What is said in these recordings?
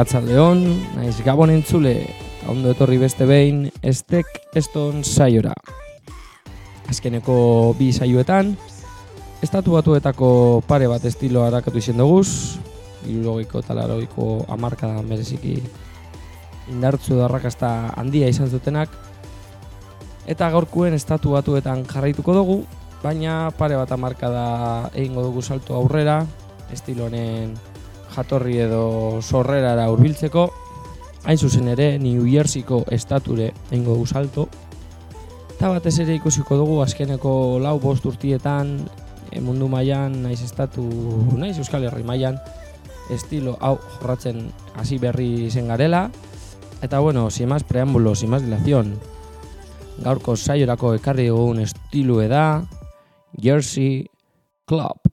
Leon, naiz gabon entzule, ondo etorri beste behin, estek eston saiora. Azkeneko bi saioetan, estatu batuetako pare bat estilo harakatu izen duguz, ilulogiko eta larogiko amarka mereziki indartzu darrakasta handia izan zutenak, eta gaurkuen estatu batuetan jarraituko dugu, baina pare bat amarka da egingo dugu salto aurrera, estilo honen jatorri edo sorrerara hurbiltzeko, hain zuzen ere New Jerseyko estature eingo du salto. Ta batez ere ikusiko dugu azkeneko lau bost urtietan e, mundu mailan naiz estatu naiz Euskal Herri mailan estilo hau jorratzen hasi berri zen garela. Eta bueno, sin más preámbulos, sin más dilación, gaurko saiorako ekarri dugun estilu da Jersey Club.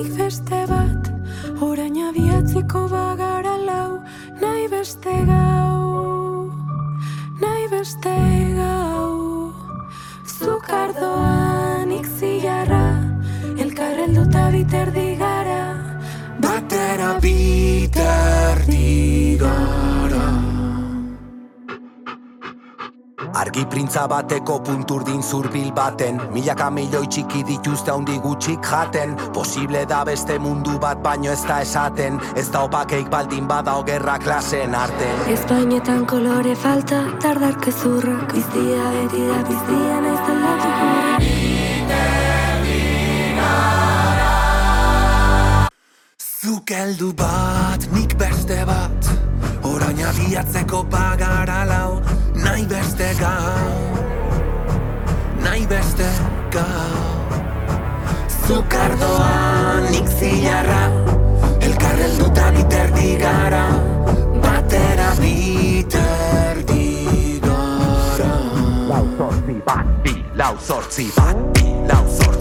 Nik beste bat, orain abiatziko bagara lau, nahi beste gau, nahi beste gau. Zukardoa, nik zilarra, elkarrelduta biterdi gara, Batera biterdi gara Argi printza bateko punturdin zurbil baten. Milaka milioi txiki dituzte handi gutxik jaten. Posible da beste mundu bat baino ez da esaten. Ez da opakeik baldin bada ogerra klasen arten. Espainetan kolore falta, tardarke zurrak, biztia beti da biztia naiz aldatuko. Zuk heldu bat, nik beste bat. Orain abiatzeko bagara lau Nahi beste gau Nahi beste gau Zuk ardoa, nik zilarra. Elkarrelduta biterdi gara Batera biterdi gara Lau zortzi bat, bi, lau zortzi bat, bi, lau zortzi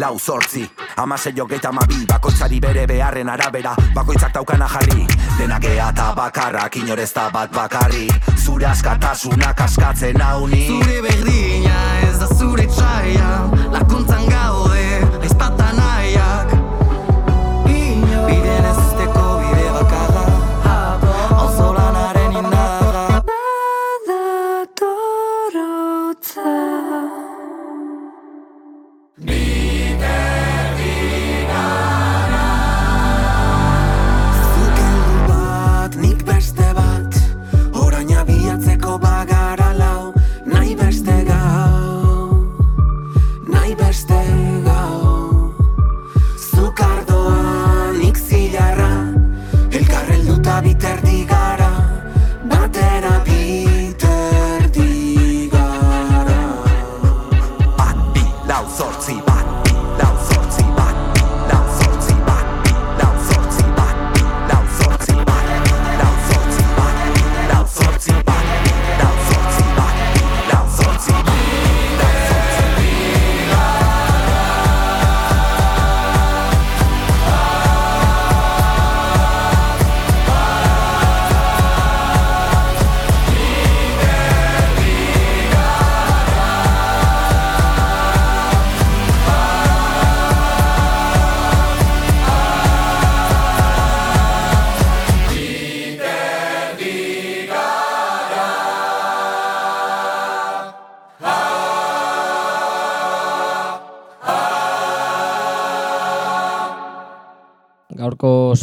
lau zortzi Hamasei hogeita amabi, bakoitzari bere beharren arabera Bakoitzak daukana jarri. Denak ea eta bakarrak, inorez da bat bakarri Zure askatasunak askatzen hauni Zure berdina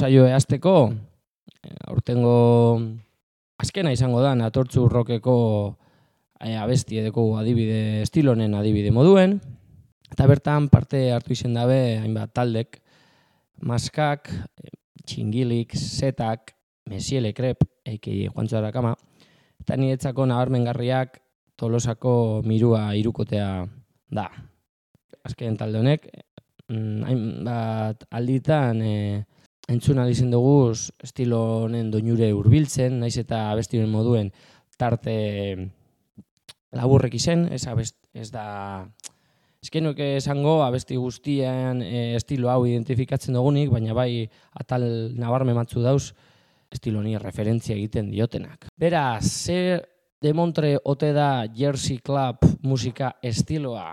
saio ehazteko, eh, aurtengo azkena izango da, natortzu rokeko eh, abesti edeko adibide, estilonen adibide moduen, eta bertan parte hartu izen dabe, hainbat taldek, maskak, txingilik, setak, mesiele krep, eiki Juantzo Arakama, eta niretzako nabarmengarriak tolosako mirua irukotea da. Azken talde honek, mm, hainbat alditan e, entzun izan dugu estilo honen doinure hurbiltzen, naiz eta abesti honen moduen tarte laburrek izen, ez, abest, ez da Eskenok esango abesti guztian e, estilo hau identifikatzen dugunik, baina bai atal nabarme matzu dauz estilo honi referentzia egiten diotenak. Beraz, ze demontre ote da Jersey Club musika estiloa?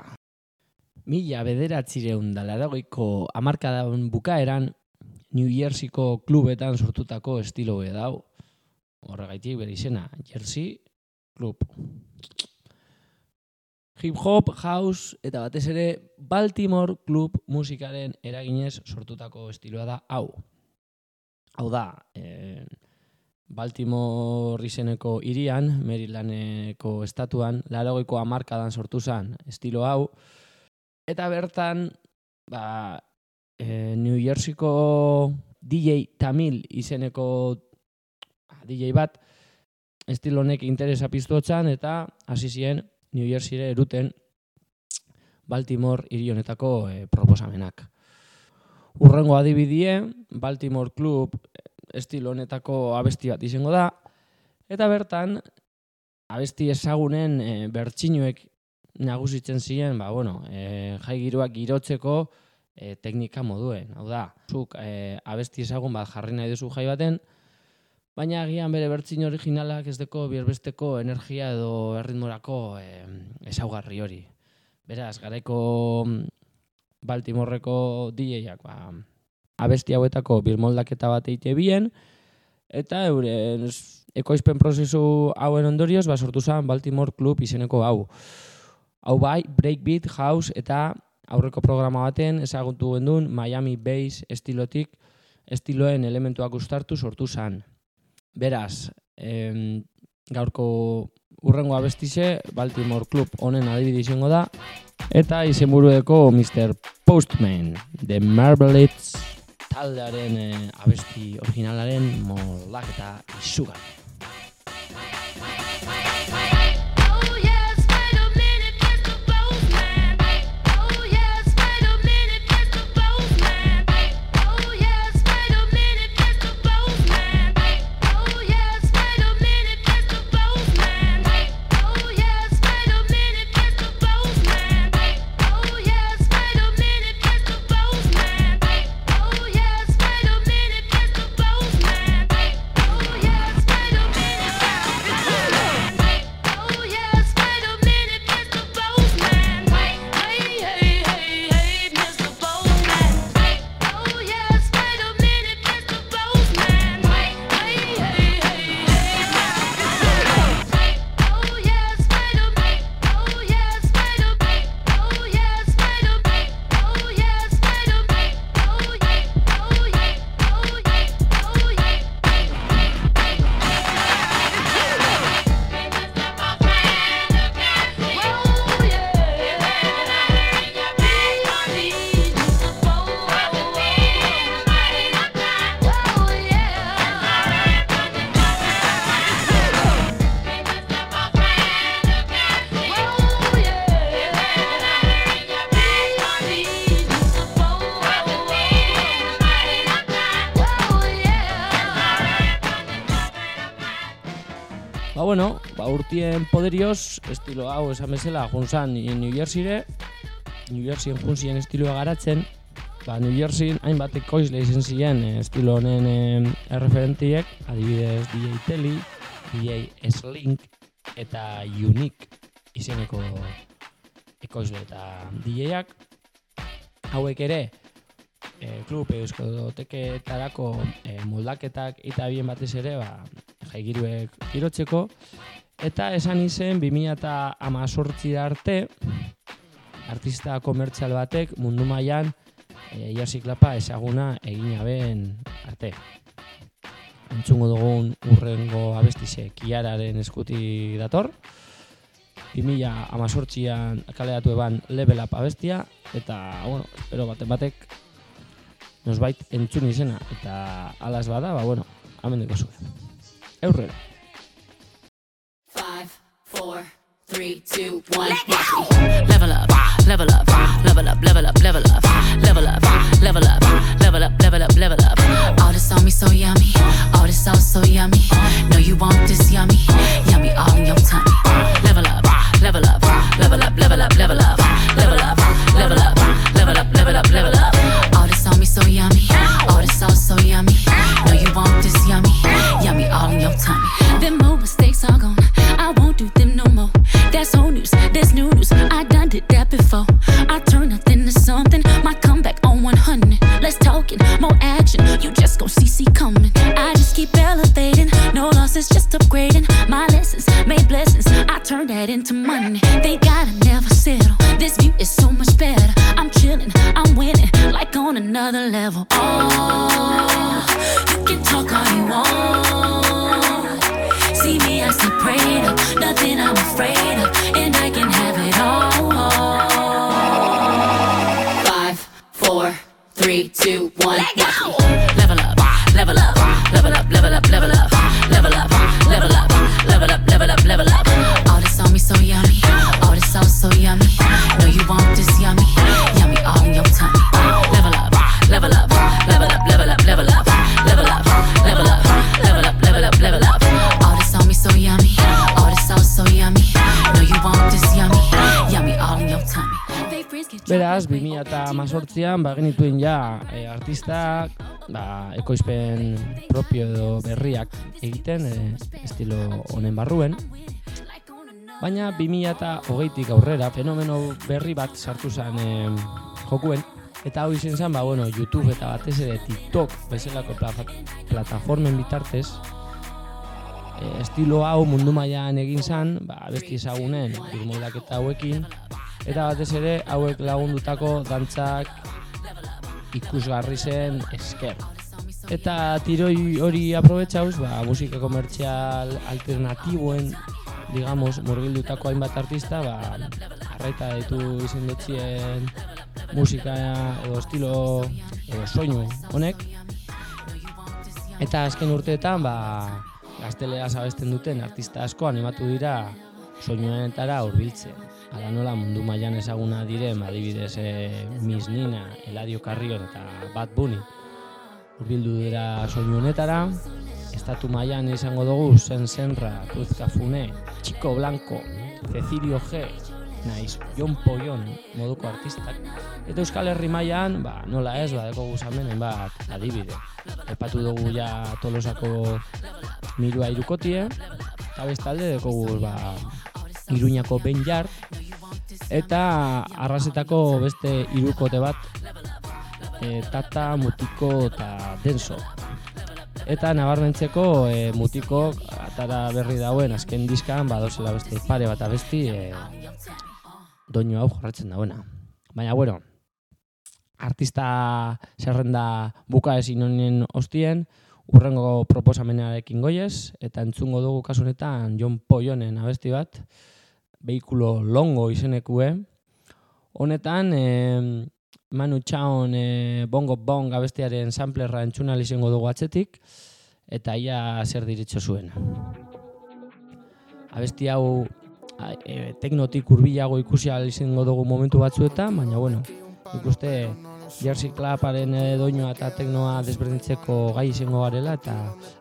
Mila bederatzireun da laragoiko amarkadan bukaeran New Jerseyko klubetan sortutako estilo dau. Horregaitik bere izena, Jersey Club. Hip hop, house eta batez ere Baltimore Club musikaren eraginez sortutako estiloa da hau. Hau da, eh, Baltimore izeneko irian, Marylandeko estatuan, laragoiko amarkadan sortu zen estilo hau, eta bertan, ba, e, New Jerseyko DJ Tamil izeneko ba, DJ bat, estilo honek interesa piztu eta hasi ziren New Jerseyre eruten Baltimore hiri honetako e, proposamenak. Urrengo adibidie, Baltimore Club estilo honetako abesti bat izango da, eta bertan, abesti ezagunen e, bertxinuek nagusitzen ziren, ba, bueno, e, jai giroak girotzeko e, teknika moduen. Hau da, zuk e, abesti ezagun bat jarri nahi duzu jai baten, baina agian bere bertzin originalak ez deko bierbesteko energia edo erritmorako e, ezaugarri hori. Beraz, garaiko mm, Baltimorreko DJak, ba, abesti hauetako birmoldaketa bat eite bien, eta euren ekoizpen prozesu hauen ondorioz, ba, sortu zen Baltimore Club izeneko hau. Hau bai, breakbeat, house eta aurreko programa baten ezagutu gendun Miami Bass estilotik estiloen elementuak ustartu sortu zen. Beraz, em, gaurko urrengo abestize Baltimore Club honen adibide izango da eta izenburueko Mr. Postman, The Marvelites taldearen eh, abesti originalaren molak eta urtien poderioz, estilo hau esan bezala, junzan New Jerseyre, New Jersey junzien estiloa garatzen, ba, New Jersey hainbat ekoizle izen ziren eh, estilo honen eh, erreferentiek, adibidez DJ Telly, DJ Slink eta Unique izeneko ekoizle eta DJak. Hauek ere, e, klub euskoteketarako e, moldaketak eta bien batez ere, ba, jaigiruek girotzeko, eta esan izen 2018 arte artista komertzial batek mundu mailan e, jasiklapa ezaguna egin aben arte. Entzungo dugun urrengo abestize kiararen eskuti dator. 2018an kaleatu eban level up abestia, eta, bueno, espero batek batek nosbait entzun izena, eta alas bada, ba, bueno, hamen dugu zuen. Aurrera. 4, 3, 2, 1, Level up, level up, level up, level up, level up, level up, level up, level up, level up, level up. All this on me so yummy, all this sauce so yummy. Know you want this yummy, yummy all in your tummy. Level up, level up, level up, level up, level up, level up, level up, level up, level up, level up. All this on me so yummy, all this sauce so yummy. 2018an ba genituen ja e, artistak ba, ekoizpen propio edo berriak egiten e, estilo honen barruen. Baina 2008tik aurrera fenomeno berri bat sartu zen e, jokuen eta hau izen zen, ba, bueno, YouTube eta batez ere TikTok bezalako pla- plataformen bitartez e, estilo hau mundu mailan egin zen, ba, besti ezagunen irmoldaketa hauekin eta batez ere hauek lagundutako dantzak ikusgarri zen esker. Eta tiroi hori aprobetxauz, ba, musika komertzial alternatiboen, digamos, murgildutako hainbat artista, ba, arraita ditu izen dutxien musika edo estilo edo soinu honek. Eta azken urteetan, ba, gaztelera abesten duten artista asko animatu dira soinuenetara hurbiltzen. Hala nola mundu mailan ezaguna diren, adibidez, e, Miss Nina, Eladio Carrion eta Bad Bunny hurbildu dira soinu honetara. Estatu mailan izango dugu Zen Senra, Cruz Cafune, Chico Blanco, Cecilio G, naiz Jon Poyon moduko artistak. Eta Euskal Herri mailan, ba, nola ez, badeko guzamen bat adibide. Epatu dugu ja Tolosako mirua irukotie, eta bestalde dekogu ba, Iruñako Benjar, eta arrasetako beste irukote bat, e, Tata, Mutiko eta Denso. Eta nabarmentzeko e, Mutiko atara berri dauen azken diskan badozela beste pare bat abesti e, doinu hau jorratzen dauena. Baina, bueno, artista zerrenda buka ezin honen ostien, urrengo proposamenarekin goiez, eta entzungo dugu kasu honetan John Poyonen abesti bat, behikulo longo izenekue. Honetan, e, Manu Chaon e, bongo bong abestiaren samplerra entzunal izango dugu atzetik, eta ia zer diritxo zuen. Abesti hau e, teknotik hurbilago ikusi izango dugu momentu batzuetan, baina bueno, ikuste Jersey Clubaren e, doinua eta teknoa desberdintzeko gai izango garela eta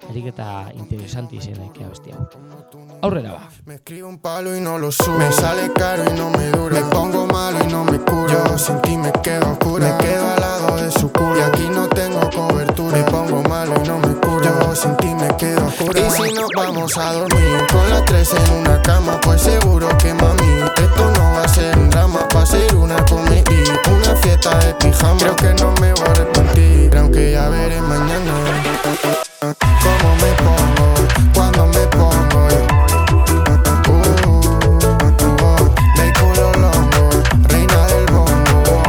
ariketa interesanti izenek abesti hau. Aurrera ba. Me escribo un palo y no lo subo. Me sale caro y no me dura. Me pongo malo y no me curo. Yo sin ti me quedo oscura. Me quedo al lado de su culo. Y aquí no tengo cobertura. Me pongo malo y no me curo. Yo sin ti me quedo oscura. Y si nos vamos a dormir con las tres en una cama, pues seguro que mami, esto no va a ser un drama. Va a ser una comedia. Creo que no me voy a arrepentir. Aunque ya veré mañana. Cómo me pongo cuando me pongo. De culo longo, reina del bongo.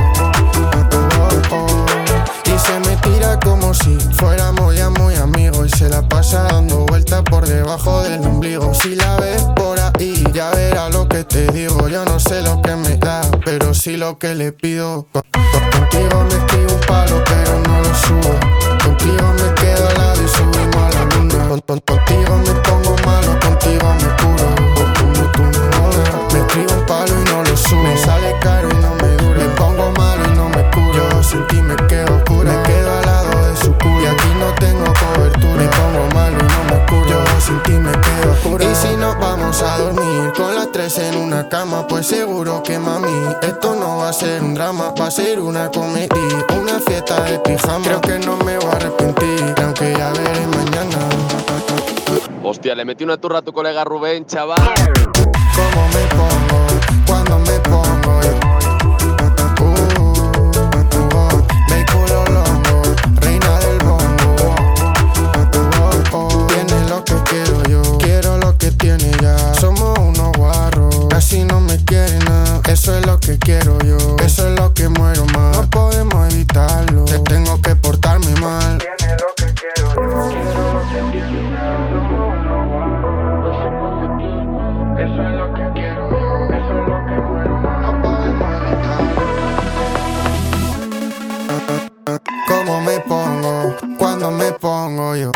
Y se me tira como si fuéramos ya muy amigos. Y se la pasa dando vueltas por debajo del ombligo. Si la ves por ahí, ya verá lo que te digo. Yo no sé lo que me da, pero sí lo que le pido. Co- co- Contigo me escribo un palo, pero no lo subo. Contigo me quedo al lado y subimos a la luna. Con- con- contigo me las tres en una cama, pues seguro que mami, esto no va a ser un drama, va a ser una comedia, una fiesta de pijama. Creo que no me voy a arrepentir, aunque ya veré mañana. Hostia, le metí una turra a tu colega Rubén, chaval. Cómo me pongo cuando me pongo. Eso es lo que quiero yo, eso es lo que muero más. No podemos evitarlo, te tengo que portarme mal. Tiene lo que quiero yo, eso es lo que quiero yo, eso es lo que muero más. No podemos evitarlo. ¿Cómo me pongo? ¿Cuándo me pongo yo?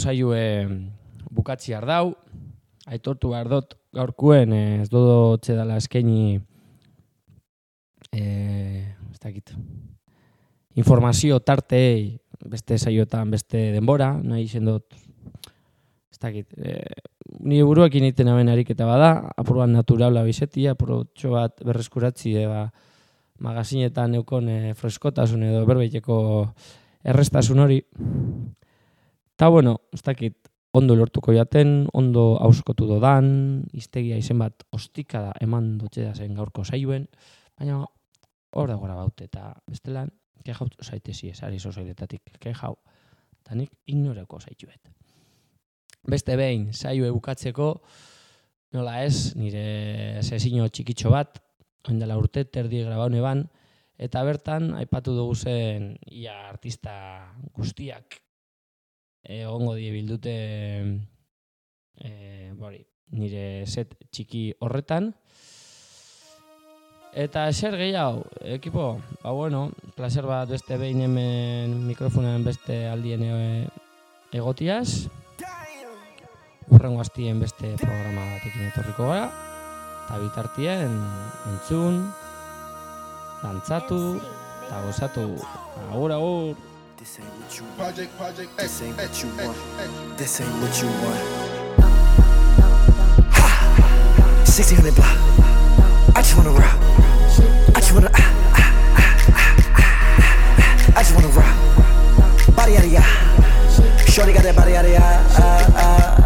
Saioe bukatzi dau. Aitortu behar dut gaurkuen eh, ez dodo txedala eskaini eh, ez dakit, informazio tartei beste saioetan beste denbora, nahi izen dut ez dakit, eh, ni buruekin iten aben ariketa bada, apuruan naturala bizeti, apurotxo bat berreskuratzi eba, magazinetan eukon e, freskotasun edo berbeiteko errestasun hori. Ta bueno, ez dakit, ondo lortuko jaten, ondo hauskotu dodan, iztegia izen bat ostikada eman dutxe da zen gaurko zailuen, baina hor da gora baute eta bestelan, ke jau zaitezi ez, ari sozoiletatik, ke jau, eta nik ignoreko zaituet. Beste behin, zailue bukatzeko, nola ez, nire sesino txikitxo bat, oindela urte, terdi grabaune ban, eta bertan, aipatu dugu zen, ia artista guztiak egongo die bildute e, bori, nire set txiki horretan. Eta zer gehiago, ekipo, ba bueno, placer bat beste behin hemen mikrofonen beste aldien e, egotiaz. Urrengo hastien beste programa batekin etorriko gara. Eta bitartien entzun, dantzatu, eta gozatu. Agur, agur! This ain't what you want. Project, project, This ain't what you want. This ain't what you want. Ha! 1600 block. I just wanna rock. I just wanna. Ah, ah, ah, ah, ah, ah. I just wanna rock. Body out of ya. Shorty got that body out of ya.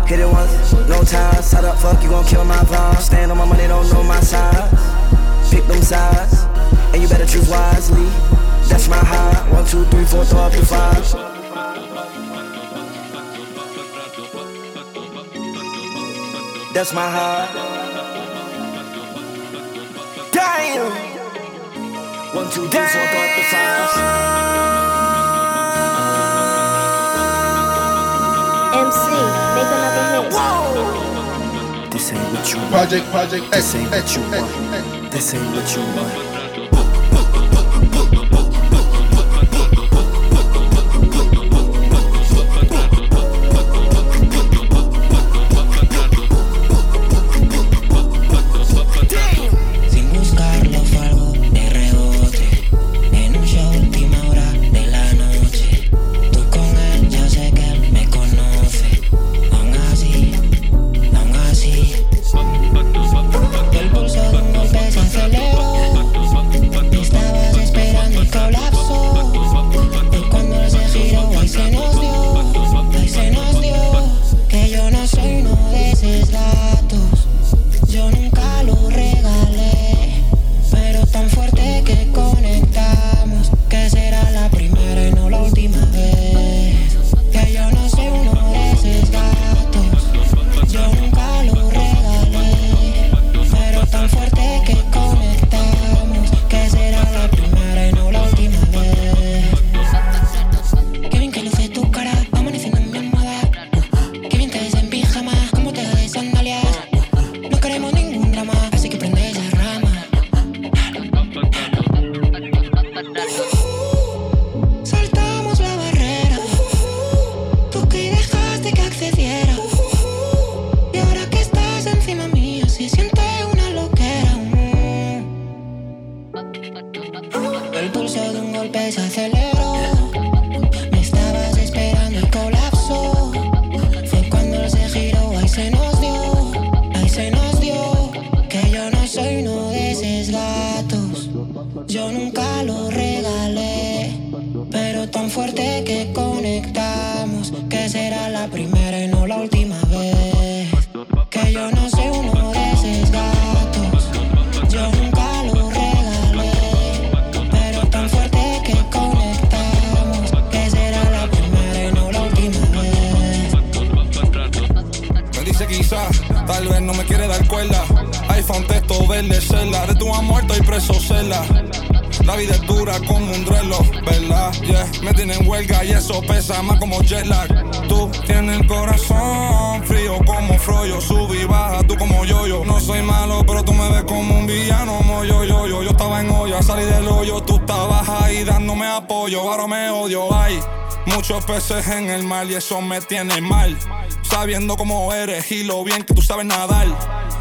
Hit it once, no time. Side up, fuck, you gon' kill my vibe. Stand on my money, don't know my size. Pick them sides, and you better choose wisely. Two, three, four, throw up your five. That's my heart. Damn. One, two, three, four, throw up the fives. MC, make another hit. Whoa. This ain't what you want. Project, project, This ain't what you want. This ain't what you want. Primera y no la última vez. Que yo no soy uno de esos gatos. Yo nunca lo regalé, pero tan fuerte que conectamos, que será la primera y no la última vez. Me dice quizás, tal vez no me quiere dar cuerda. iPhone texto verde celda, de tu amor estoy preso celda. La vida es dura como un reloj, ¿verdad? Yeah, me tienen en huelga y eso pesa más como jet lag. Tú tienes el corazón frío como froyo, sube y baja, tú como yo yo. No soy malo, pero tú me ves como un villano, como yo yo yo. Yo estaba en olla, salí del hoyo, tú estabas ahí dando no me apoyo, ahora me odio. Hay muchos peces en el mar y eso me tiene mal. Sabiendo cómo eres y lo bien que tú sabes nadar.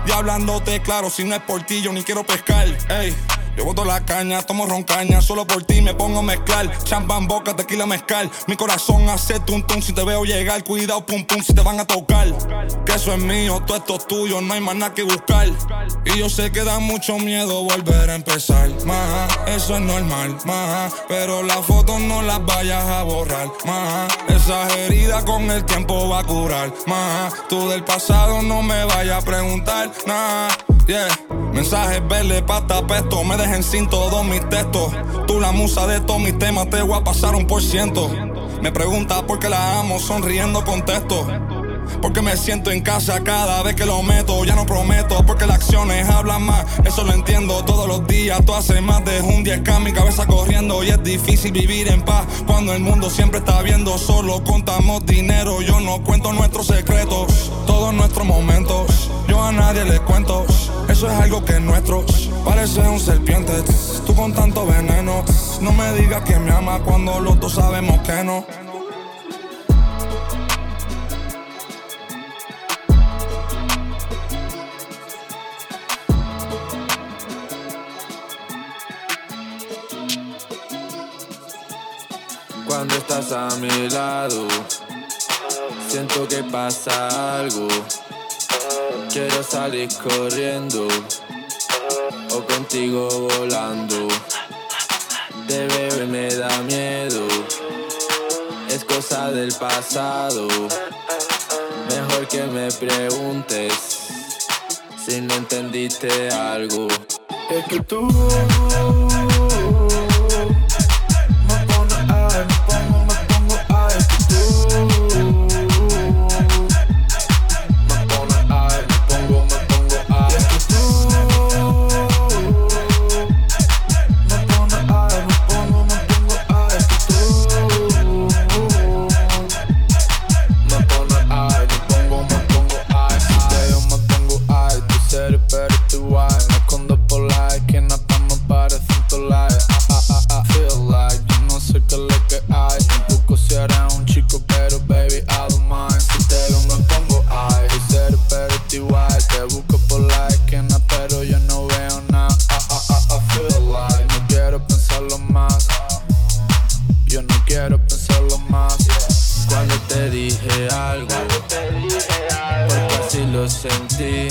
Y hablándote claro, si no es por ti, yo ni quiero pescar. Ey. Yo boto la caña, tomo roncaña, solo por ti me pongo a mezclar. Champán, boca, tequila, mezcal. Mi corazón hace tum tum si te veo llegar. Cuidado, pum pum, si te van a tocar. Que eso es mío, todo esto es tuyo, no hay más nada que buscar. Y yo sé que da mucho miedo volver a empezar. Más, eso es normal, más. Pero las fotos no las vayas a borrar, más. Esas heridas con el tiempo va a curar, más. Tú del pasado no me vayas a preguntar, nada. Yeah. Mensajes verdes, pata pesto, me dejen sin todos mis textos. Tú la musa de todos mis temas, te voy a pasar un por ciento. Me pregunta por qué la amo, sonriendo contesto. Porque me siento en casa cada vez que lo meto. Ya no prometo, porque las acciones hablan más. Eso lo entiendo todos los días. Tú haces más de un 10K, mi cabeza corriendo. Y es difícil vivir en paz cuando el mundo siempre está viendo. Solo contamos dinero, yo no cuento nuestros secretos. Todos nuestros momentos, yo a nadie le cuento. Eso es algo que es nuestro. Parece un serpiente, tú con tanto veneno. No me digas que me ama cuando los dos sabemos que no. Cuando estás a mi lado, siento que pasa algo. Quiero salir corriendo o contigo volando. Veo y me da miedo, es cosa del pasado. Mejor que me preguntes si no entendiste algo. Es que tú sentí,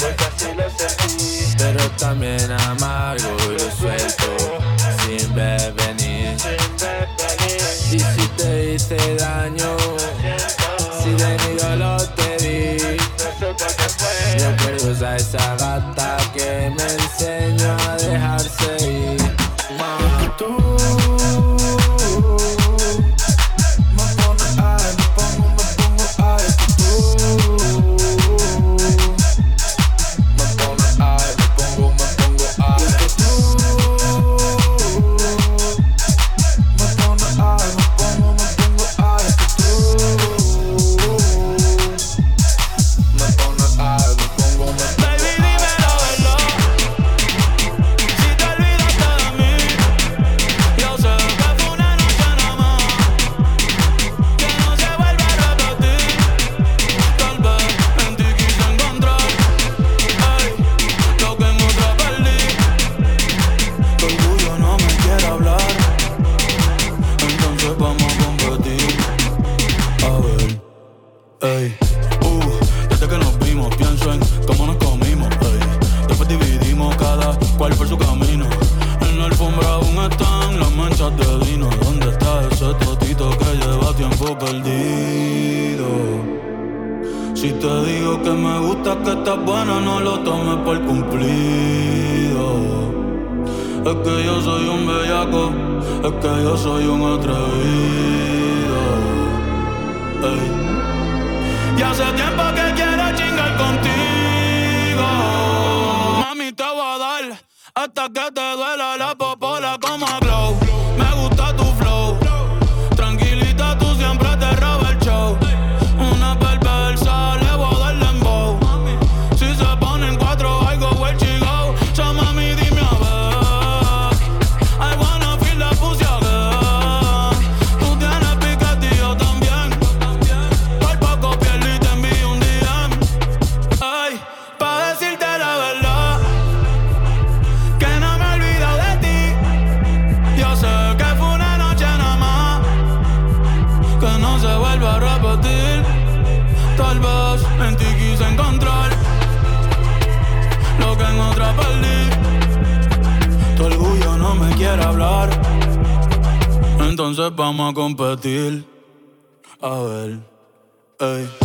pero también amargo y lo suelto sin ver venir. Y si te hice daño, si de mi dolor te di, recuerdo a esa entonces vamos a competir. A ver, ey.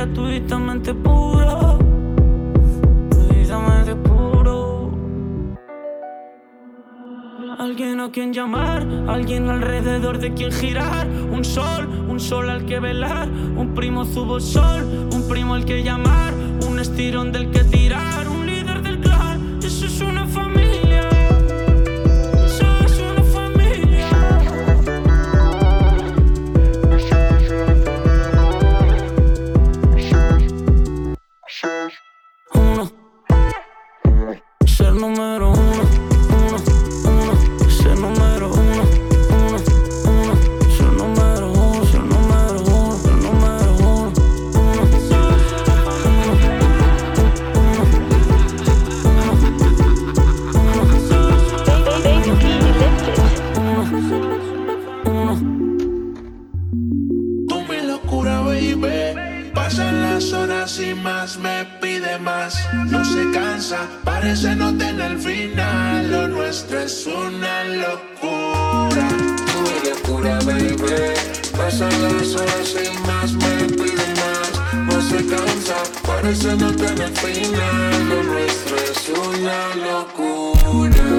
gratuitamente pura. Precisamente puro. Alguien a quien llamar, alguien alrededor de quien girar. Un sol, un sol al que velar. Un primo subo sol, un primo al que llamar. Un estirón del que tirar pasa las horas y más me pido más No se cansa, parece no tener final Lo nuestro es una locura.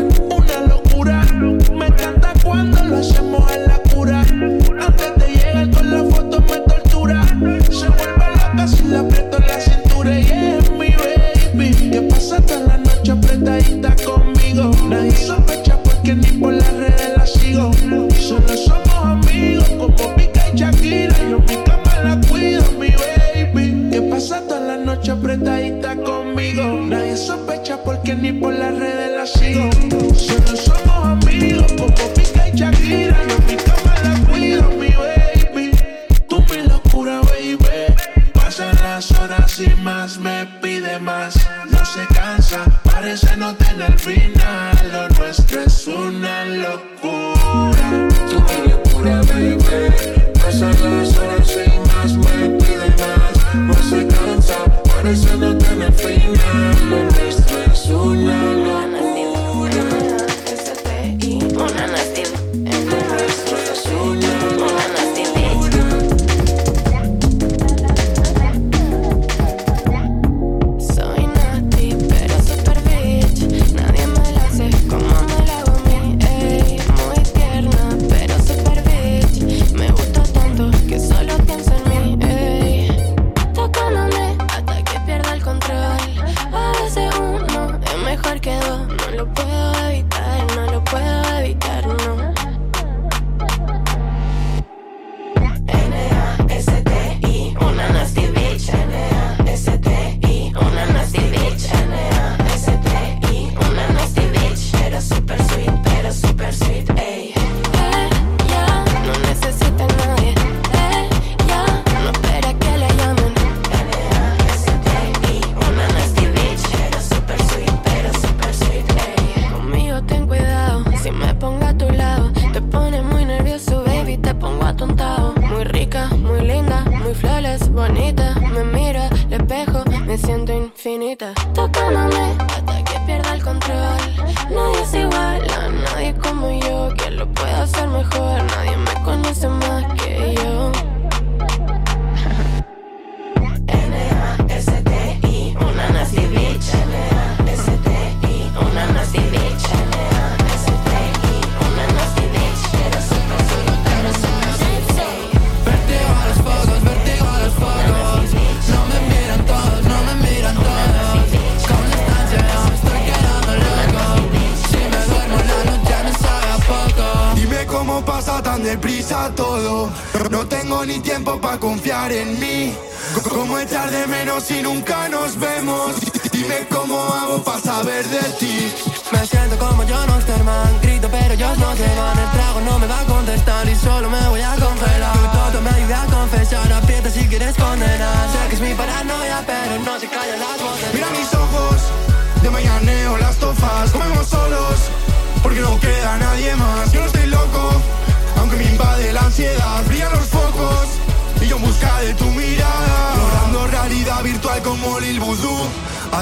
bonita. Me miro, le espejo, me siento infinita. Tocando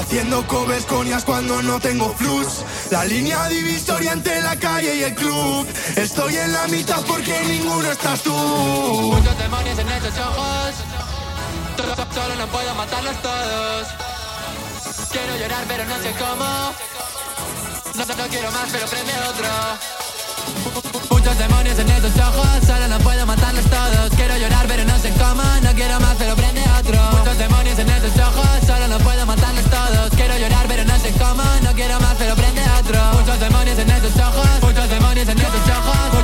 Haciendo covers conias cuando no tengo flux. La línea divisoria entre la calle y el club. Estoy en la mitad porque ninguno estás tú. Muchos demonios en esos ojos. Solo no puedo matarlos todos. Quiero llorar pero no sé cómo. No, no quiero más pero prende otro. Muchos demonios en esos ojos. Solo no puedo matarlos todos. Quiero llorar pero no sé cómo. No quiero más pero prende otro otro. Muchos demonios en esos ojos Solo no puedo matarlos todos. Quiero llorar pero no sé cómo No quiero más pero prende otro. Muchos demonios en esos ojos Muchos demonios en esos ojos.